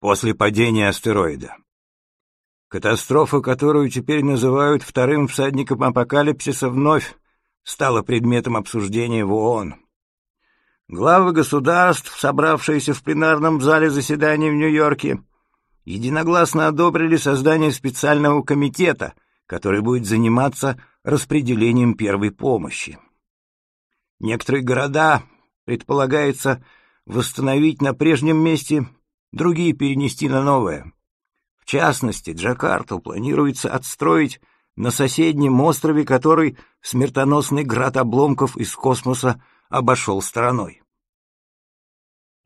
после падения астероида. Катастрофа, которую теперь называют вторым всадником апокалипсиса, вновь стала предметом обсуждения в ООН. Главы государств, собравшиеся в пленарном зале заседаний в Нью-Йорке, единогласно одобрили создание специального комитета, который будет заниматься распределением первой помощи. Некоторые города предполагается восстановить на прежнем месте, другие перенести на новое. В частности, Джакарту планируется отстроить на соседнем острове, который смертоносный град обломков из космоса обошел стороной.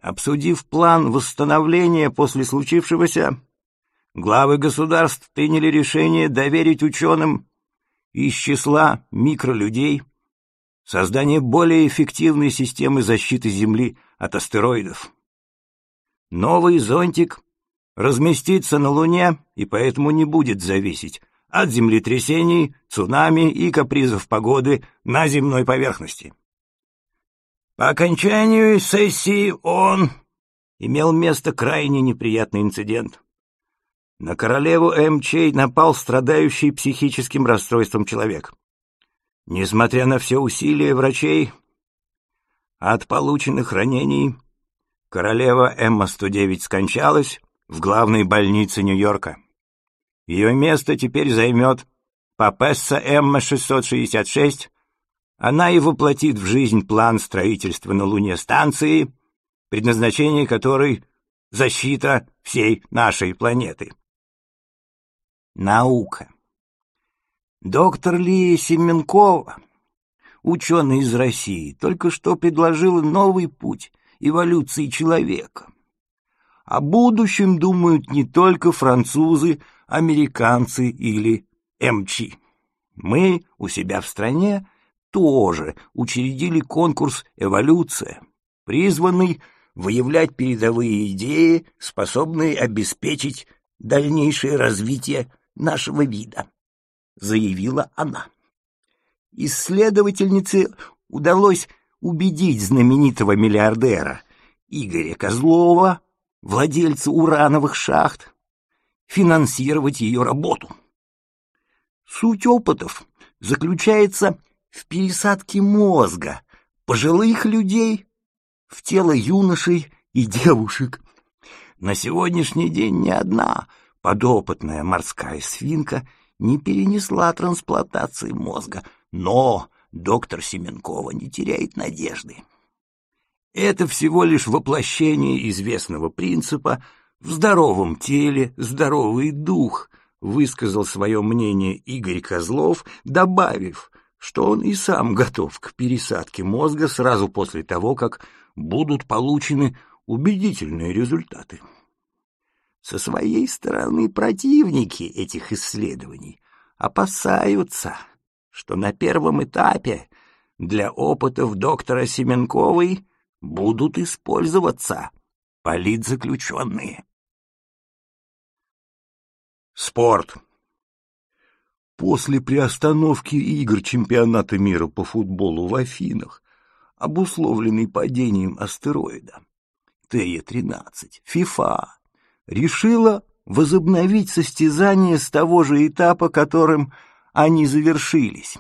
Обсудив план восстановления после случившегося, главы государств приняли решение доверить ученым из числа микролюдей создание более эффективной системы защиты Земли от астероидов. Новый зонтик разместится на Луне и поэтому не будет зависеть от землетрясений, цунами и капризов погоды на земной поверхности. По окончанию сессии он имел место крайне неприятный инцидент. На королеву М.Ч. напал страдающий психическим расстройством человек. Несмотря на все усилия врачей, от полученных ранений королева Эмма-109 скончалась в главной больнице Нью-Йорка. Ее место теперь займет Папесса Эмма-666. Она и воплотит в жизнь план строительства на Луне станции, предназначение которой — защита всей нашей планеты. Наука. Доктор Лия Семенкова, ученый из России, только что предложила новый путь эволюции человека. О будущем думают не только французы, американцы или МЧ. Мы у себя в стране тоже учредили конкурс «Эволюция», призванный выявлять передовые идеи, способные обеспечить дальнейшее развитие нашего вида заявила она. Исследовательнице удалось убедить знаменитого миллиардера Игоря Козлова, владельца урановых шахт, финансировать ее работу. Суть опытов заключается в пересадке мозга пожилых людей в тело юношей и девушек. На сегодняшний день ни одна подопытная морская свинка — не перенесла трансплантации мозга, но доктор Семенкова не теряет надежды. Это всего лишь воплощение известного принципа «в здоровом теле здоровый дух», высказал свое мнение Игорь Козлов, добавив, что он и сам готов к пересадке мозга сразу после того, как будут получены убедительные результаты. Со своей стороны противники этих исследований опасаются, что на первом этапе для опытов доктора Семенковой будут использоваться политзаключенные. Спорт. После приостановки игр чемпионата мира по футболу в Афинах, обусловленной падением астероида ТЕ-13, ФИФА решила возобновить состязания с того же этапа, которым они завершились.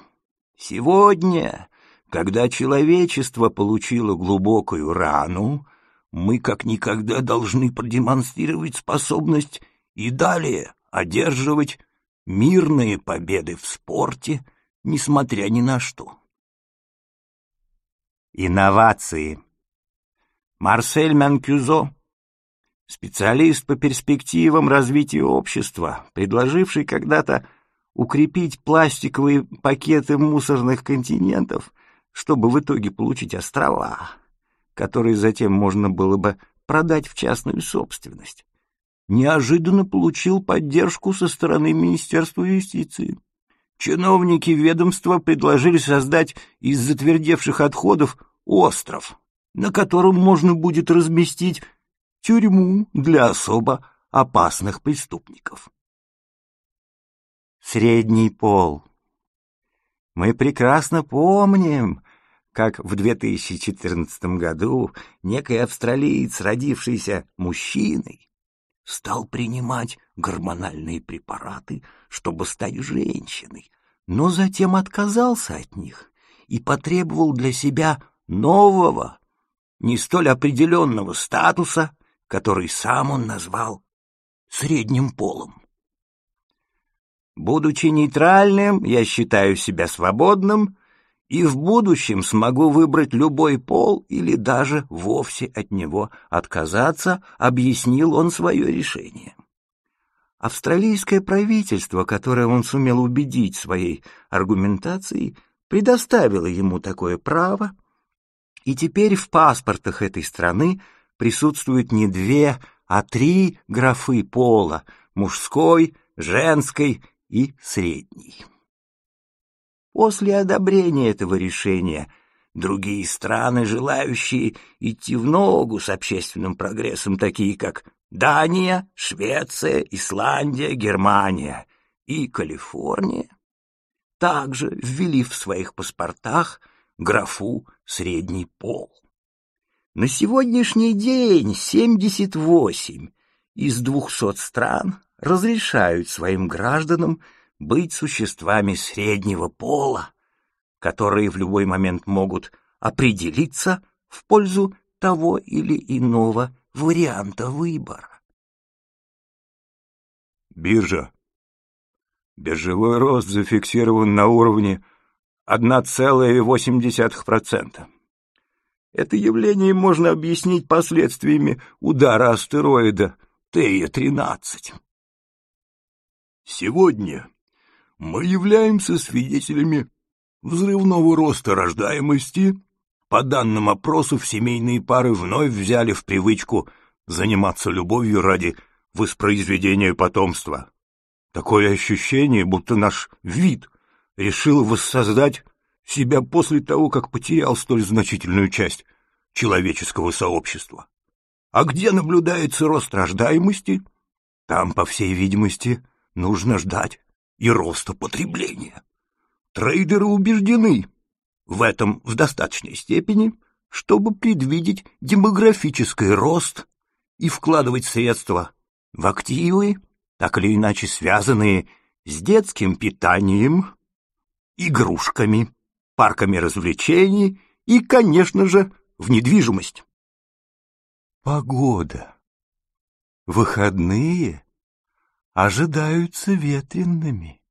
Сегодня, когда человечество получило глубокую рану, мы как никогда должны продемонстрировать способность и далее одерживать мирные победы в спорте, несмотря ни на что. Инновации. Марсель Манкюзо специалист по перспективам развития общества, предложивший когда-то укрепить пластиковые пакеты мусорных континентов, чтобы в итоге получить острова, которые затем можно было бы продать в частную собственность, неожиданно получил поддержку со стороны Министерства юстиции. Чиновники ведомства предложили создать из затвердевших отходов остров, на котором можно будет разместить тюрьму для особо опасных преступников. Средний пол. Мы прекрасно помним, как в 2014 году некий австралиец, родившийся мужчиной, стал принимать гормональные препараты, чтобы стать женщиной, но затем отказался от них и потребовал для себя нового, не столь определенного статуса, который сам он назвал средним полом. Будучи нейтральным, я считаю себя свободным и в будущем смогу выбрать любой пол или даже вовсе от него отказаться, объяснил он свое решение. Австралийское правительство, которое он сумел убедить своей аргументацией, предоставило ему такое право, и теперь в паспортах этой страны присутствуют не две, а три графы пола — мужской, женской и средний. После одобрения этого решения другие страны, желающие идти в ногу с общественным прогрессом, такие как Дания, Швеция, Исландия, Германия и Калифорния, также ввели в своих паспортах графу «средний пол». На сегодняшний день 78 из 200 стран разрешают своим гражданам быть существами среднего пола, которые в любой момент могут определиться в пользу того или иного варианта выбора. Биржа. Биржевой рост зафиксирован на уровне 1,8%. Это явление можно объяснить последствиями удара астероида Тея-13. Сегодня мы являемся свидетелями взрывного роста рождаемости. По данным опросов, семейные пары вновь взяли в привычку заниматься любовью ради воспроизведения потомства. Такое ощущение, будто наш вид решил воссоздать себя после того, как потерял столь значительную часть человеческого сообщества. А где наблюдается рост рождаемости, там, по всей видимости, нужно ждать и роста потребления. Трейдеры убеждены в этом в достаточной степени, чтобы предвидеть демографический рост и вкладывать средства в активы, так или иначе связанные с детским питанием, игрушками, парками развлечений и, конечно же, в недвижимость. Погода. Выходные ожидаются ветренными.